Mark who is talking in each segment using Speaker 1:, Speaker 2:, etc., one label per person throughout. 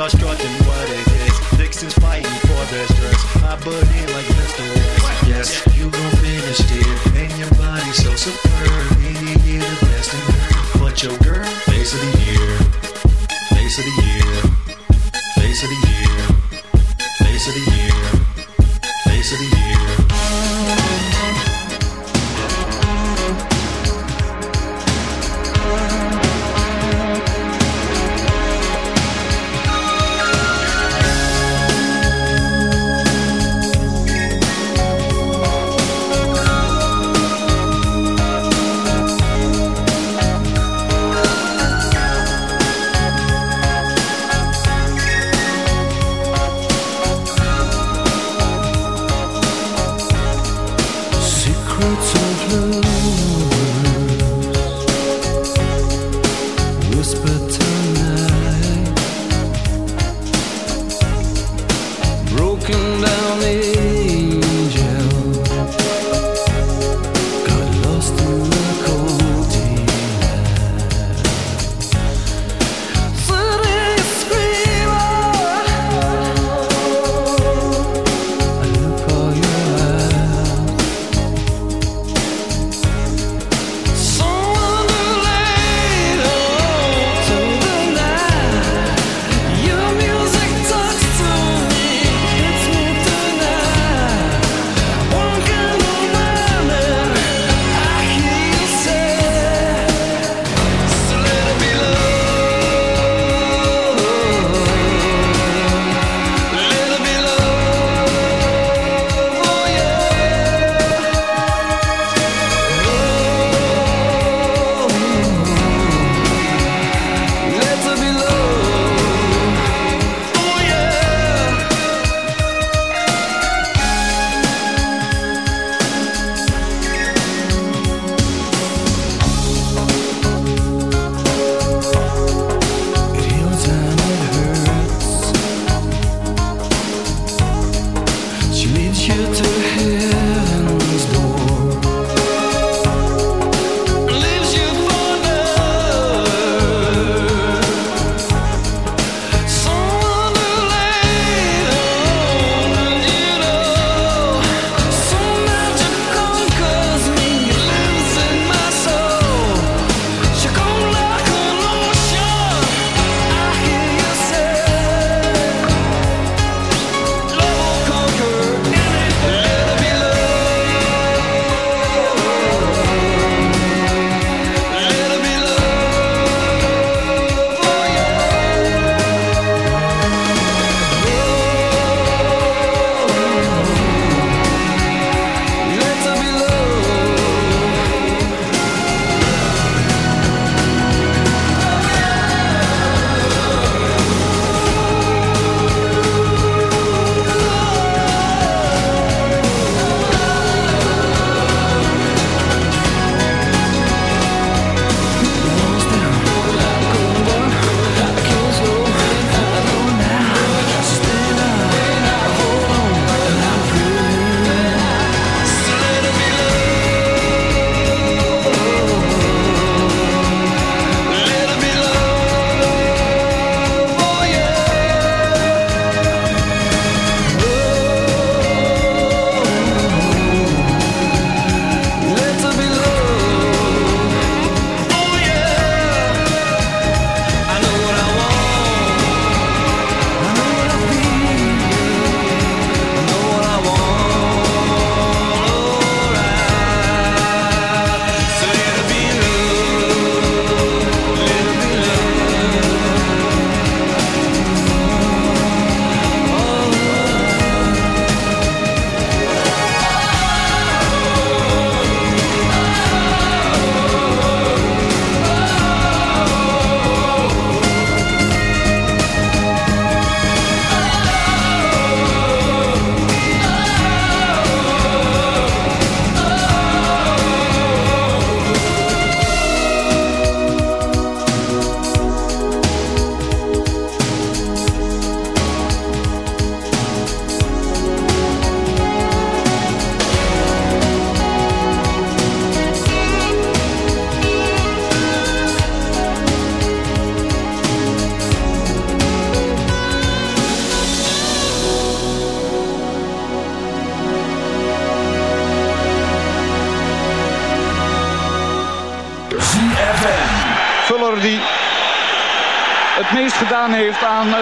Speaker 1: Start strutting what it is. Vixen's fighting for their stress. I butt in like Mr. West. Yes, you gon' finish dear. And your body so superb. Any year the best in her. But your girl, face of the year.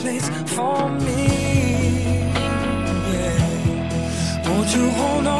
Speaker 2: place for me. Yeah. Won't you hold on?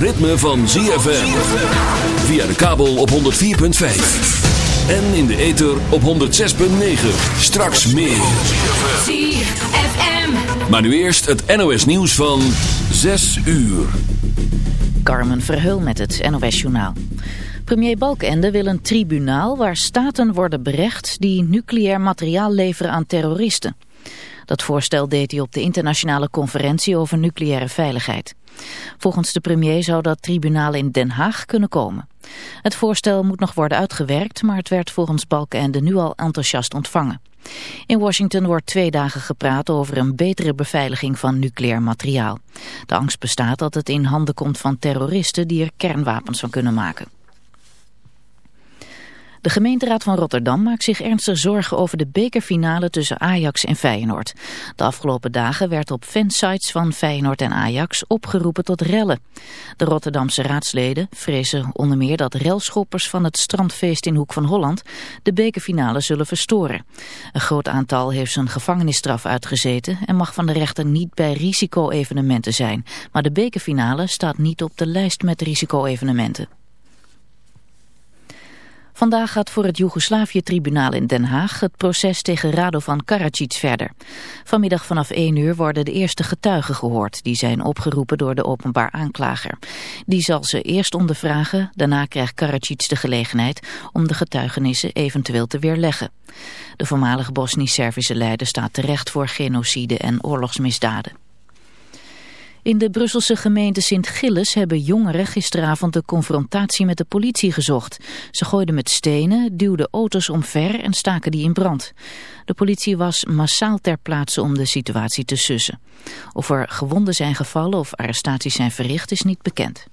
Speaker 3: Ritme van ZFM. Via de kabel op 104.5. En in de ether op 106.9. Straks meer.
Speaker 4: ZFM.
Speaker 3: Maar nu eerst het NOS nieuws van 6 uur.
Speaker 5: Carmen Verheul met het NOS Journaal. Premier Balkenende wil een tribunaal waar staten worden berecht die nucleair materiaal leveren aan terroristen. Dat voorstel deed hij op de internationale conferentie over nucleaire veiligheid. Volgens de premier zou dat tribunaal in Den Haag kunnen komen. Het voorstel moet nog worden uitgewerkt, maar het werd volgens Balkenende nu al enthousiast ontvangen. In Washington wordt twee dagen gepraat over een betere beveiliging van nucleair materiaal. De angst bestaat dat het in handen komt van terroristen die er kernwapens van kunnen maken. De gemeenteraad van Rotterdam maakt zich ernstig zorgen over de bekerfinale tussen Ajax en Feyenoord. De afgelopen dagen werd op fansites van Feyenoord en Ajax opgeroepen tot rellen. De Rotterdamse raadsleden vrezen onder meer dat relschoppers van het strandfeest in Hoek van Holland de bekerfinale zullen verstoren. Een groot aantal heeft zijn gevangenisstraf uitgezeten en mag van de rechter niet bij risico-evenementen zijn. Maar de bekerfinale staat niet op de lijst met risico-evenementen. Vandaag gaat voor het Joegoslavië-tribunaal in Den Haag het proces tegen Radovan Karadzic verder. Vanmiddag vanaf 1 uur worden de eerste getuigen gehoord. Die zijn opgeroepen door de openbaar aanklager. Die zal ze eerst ondervragen, daarna krijgt Karadzic de gelegenheid om de getuigenissen eventueel te weerleggen. De voormalige Bosnisch-Servische leider staat terecht voor genocide en oorlogsmisdaden. In de Brusselse gemeente Sint-Gilles hebben jongeren gisteravond de confrontatie met de politie gezocht. Ze gooiden met stenen, duwden auto's omver en staken die in brand. De politie was massaal ter plaatse om de situatie te sussen. Of er gewonden zijn gevallen of arrestaties zijn verricht is niet bekend.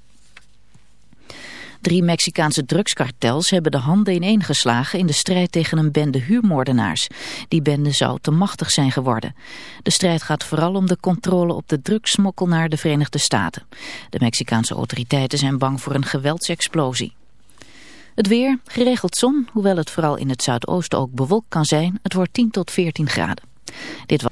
Speaker 5: Drie Mexicaanse drugskartels hebben de handen ineengeslagen in de strijd tegen een bende huurmoordenaars. Die bende zou te machtig zijn geworden. De strijd gaat vooral om de controle op de drugssmokkel naar de Verenigde Staten. De Mexicaanse autoriteiten zijn bang voor een geweldsexplosie. Het weer, geregeld zon, hoewel het vooral in het zuidoosten ook bewolkt kan zijn. Het wordt 10 tot 14 graden. Dit was...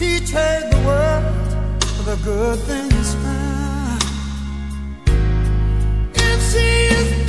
Speaker 2: He trade the world for the good things found. If she is